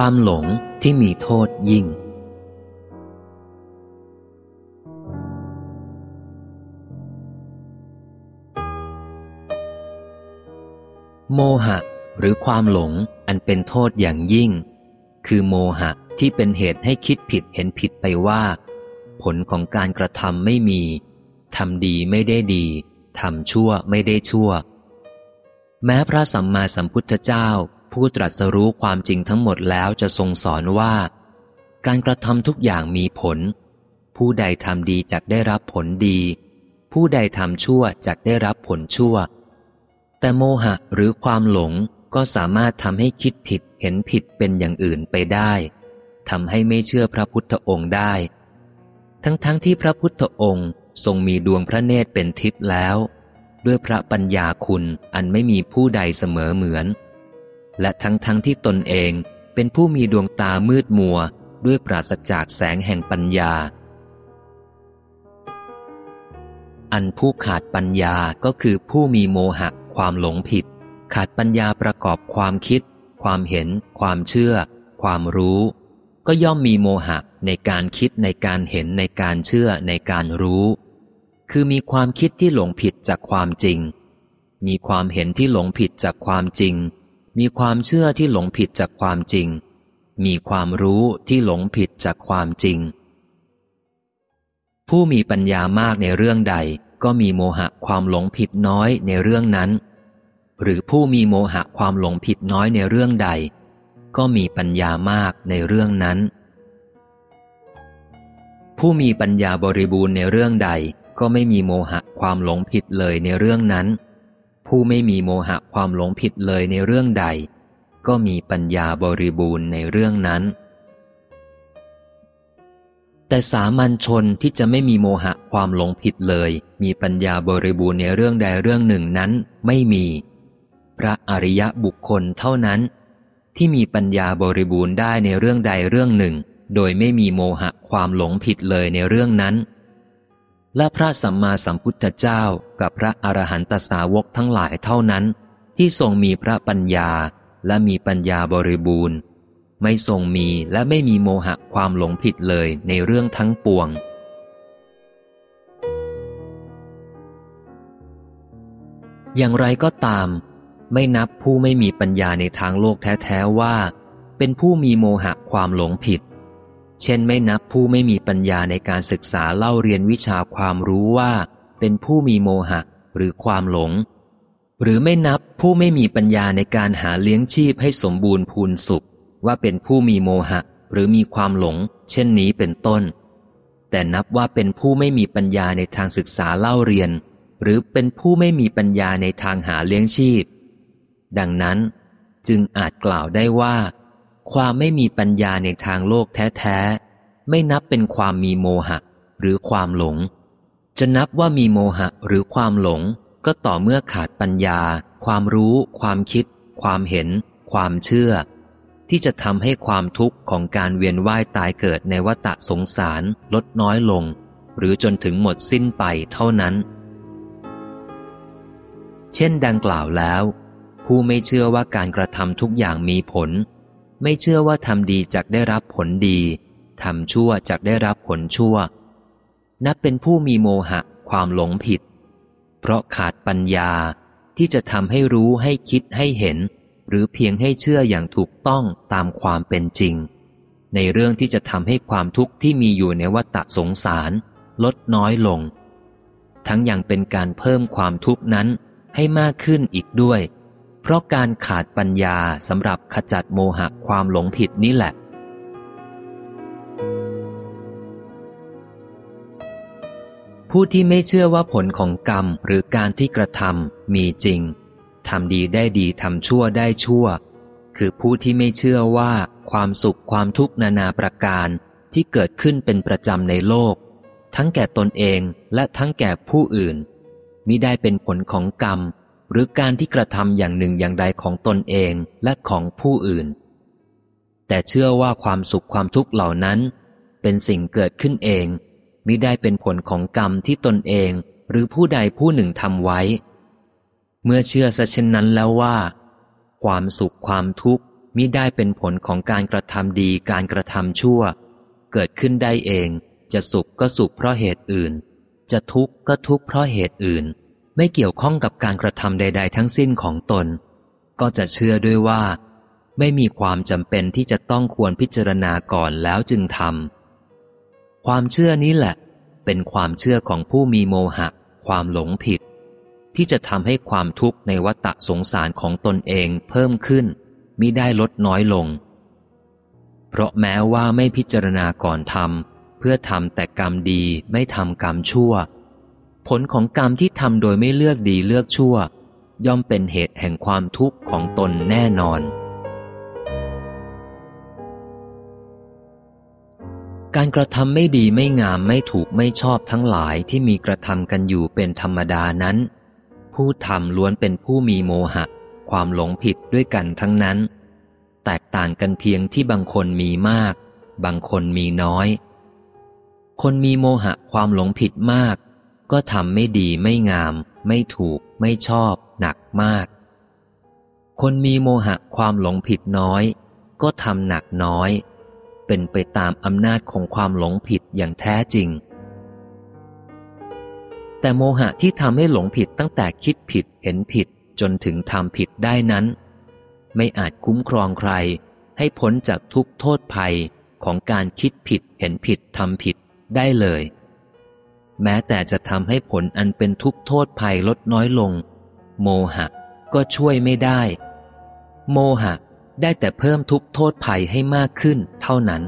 ความหลงที่มีโทษยิ่ง โมหะ หรือความหลงอันเป็นโทษอย่างยิ่ง คือโมหะที่เป็นเหตุให้คิดผิดเห็นผิดไปว่า ผลของการกระทำไม่มีทำดีไม่ได้ดีทำชั่วไม่ได้ชั่ว แม้พระสัมมาสัมพุทธเจ้า ผู้ตรัสรู้ความจริงทั้งหมดแล้วจะทรงสอนว่า การกระทำทุกอย่างมีผล ผู้ใดทำดีจักได้รับผลดี ผู้ใดทำชั่วจักได้รับผลชั่ว แต่โมหะหรือความหลงก็สามารถทำให้คิดผิดเห็นผิดเป็นอย่างอื่นไปได้ทำให้ไม่เชื่อพระพุทธองค์ได้ ทั้งๆทที่พระพุทธองค์ทรงมีดวงพระเนตรเป็นทิพย์แล้ว ด้วยพระปัญญาคุณอันไม่มีผู้ใดเสมอเหมือน และทั้งๆทที่ตนเองเป็นผู้มีดวงตามืดมัวด้วยปราศจากแสงแห่งปัญญา อันผู้ขาดปัญญาก็คือผู้มีโมหะความหลงผิด ขาดปัญญาประกอบความคิด ความเห็น ความเชื่อ ความรู้ ก็ย่อมมีโมหะในการคิดในการเห็นในการเชื่อในการรู้ คือมีความคิดที่หลงผิดจากความจริง มีความเห็นที่หลงผิดจากความจริง มีความเชื่อที่หลงผิดจากความจริง มีความรู้ที่หลงผิดจากความจริง ผู้มีปัญญามากในเรื่องใดก็มีโมหะความหลงผิดน้อยในเรื่องนั้น หรือผู้มีโมหะความหลงผิดน้อยในเรื่องใด ก็มีปัญญามากในเรื่องนั้น ผู้มีปัญญาบริบูรณ์ในเรื่องใดก็ไม่มีโมหะความหลงผิดเลยในเรื่องนั้น ผู้ไม่มีโมหะความหลงผิดเลยในเรื่องใด ก็มีปัญญาบริบูรณ์ในเรื่องนั้น แต่สามัญชนที่จะไม่มีโมหะความหลงผิดเลย มีปัญญาบริบูรณ์ในเรื่องใดเรื่องหนึ่งนั้นไม่มี พระอริยบุคคลเท่านั้น ที่มีปัญญาบริบูรณ์ได้ในเรื่องใดเรื่องหนึ่ง โดยไม่มีโมหะความหลงผิดเลยในเรื่องนั้น และพระสัมมาสัมพุทธเจ้ากับพระอรหันตสาวกทั้งหลายเท่านั้น ที่ทรงมีพระปัญญาและมีปัญญาบริบูรณ์ ไม่ทรงมีและไม่มีโมหะความหลงผิดเลยในเรื่องทั้งปวง อย่างไรก็ตาม ไม่นับผู้ไม่มีปัญญาในทางโลกแท้ ๆ ว่า เป็นผู้มีโมหะความหลงผิดเเช่นไม่นับผู้ไม่มีปัญญาในการศึกษาเล่าเรียนวิชาความรู้ว่า เป็นผู้มีโมหะหรือความหลง หรือไม่นับผู้ไม่มีปัญญาในการหาเลี้ยงชีพให้สมบูรณ์พูนสุข ว่าเป็นผู้มีโมหะ หรือมีความหลง เช่นนี้เป็นต้น แต่นับว่าเป็นผู้ไม่มีปัญญาในทางศึกษาเล่าเรียน หรือเป็นผู้ไม่มีปัญญาในทางหาเลี้ยงชีพ ดังนั้นจึงอาจกล่าวได้ว่า ความไม่มีปัญญาในทางโลกแท้ๆ ไม่นับเป็นความมีโมหะ หรือความหลง จะนับว่ามีโมหะหรือความหลง ก็ต่อเมื่อขาดปัญญา ความรู้ ความคิด ความเห็น ความเชื่อ ที่จะทำให้ความทุกข์ของการเวียนว่ายตายเกิดในวัฏสงสารลดน้อยลง หรือจนถึงหมดสิ้นไปเท่านั้น เช่นดังกล่าวแล้ว ผู้ไม่เชื่อว่าการกระทำทุกอย่างมีผล ไม่เชื่อว่าทำดีจักได้รับผลดีทำชั่วจักได้รับผลชั่ว นับเป็นผู้มีโมหะความหลงผิด เพราะขาดปัญญาที่จะทำให้รู้ให้คิดให้เห็น หรือเพียงให้เชื่ออย่างถูกต้องตามความเป็นจริง ในเรื่องที่จะทำให้ความทุกข์ที่มีอยู่ในวัฏสงสาร ลดน้อยลง ทั้งยังเป็นการเพิ่มความทุกข์นั้นให้มากขึ้นอีกด้วย เพราะการขาดปัญญาสำหรับขจัดโมหะความหลงผิดนี่แหละ ผู้ที่ไม่เชื่อว่าผลของกรรมหรือการที่กระทำมีจริงทำดีได้ดีทำชั่วได้ชั่ว คือผู้ที่ไม่เชื่อว่าความสุขความทุกข์นานาประการที่เกิดขึ้นเป็นประจำในโลก ทั้งแก่ตนเองและทั้งแก่ผู้อื่นมิได้เป็นผลของกรรม หรือการที่กระทำอย่างหนึ่งอย่างใดของตนเองและของผู้อื่น แต่เชื่อว่าความสุขความทุกข์เหล่านั้น เป็นสิ่งเกิดขึ้นเองมิได้เป็นผลของกรรมที่ตนเองหรือผู้ใดผู้หนึ่งทำไว้ เมื่อเชื่อซะเช่นนั้นแล้วว่า ความสุขความทุกข์มิได้เป็นผลของการกระทำดีการกระทำชั่ว เกิดขึ้นได้เอง จะสุขก็สุขเพราะเหตุอื่น จะทุกข์ก็ทุกข์เพราะเหตุอื่น ไม่เกี่ยวข้องกับการกระทำใด ๆ ทั้งสิ้นของตน ก็จะเชื่อด้วยว่า ไม่มีความจำเป็นที่จะต้องควรพิจารณาก่อนแล้วจึงทำความเชื่อนี้แหละ เป็นความเชื่อของผู้มีโมหะ ความหลงผิด ที่จะทำให้ความทุกข์ในวัฏสงสารของตนเองเพิ่มขึ้นมิได้ลดน้อยลง เพราะแม้ว่าไม่พิจารณาก่อนทำเพื่อทำแต่กรรมดีไม่ทำกรรมชั่ว ผลของกรรมที่ทำโดยไม่เลือกดีเลือกชั่ว ย่อมเป็นเหตุแห่งความทุกข์ของตนแน่นอน การกระทำไม่ดีไม่งามไม่ถูกไม่ชอบทั้งหลายที่มีกระทำกันอยู่เป็นธรรมดานั้น ผู้ทำล้วนเป็นผู้มีโมหะ ความหลงผิดด้วยกันทั้งนั้น แตกต่างกันเพียงที่บางคนมีมาก บางคนมีน้อย คนมีโมหะความหลงผิดมาก ก็ทำไม่ดีไม่งาม ไม่ถูก ไม่ชอบ หนักมาก คนมีโมหะความหลงผิดน้อย ก็ทำหนักน้อย เป็นไปตามอำนาจของความหลงผิดอย่างแท้จริง แต่โมหะที่ทำให้หลงผิดตั้งแต่คิดผิดเห็นผิดจนถึงทำผิดได้นั้น ไม่อาจคุ้มครองใคร ให้พ้นจากทุกโทษภัยของการคิดผิดเห็นผิดทำผิดได้เลย แม้แต่จะทำให้ผลอันเป็นทุกโทษภัยลดน้อยลง โมหะก็ช่วยไม่ได้ โมหะได้แต่เพิ่มทุกโทษภัยให้มากขึ้นเท่านั้น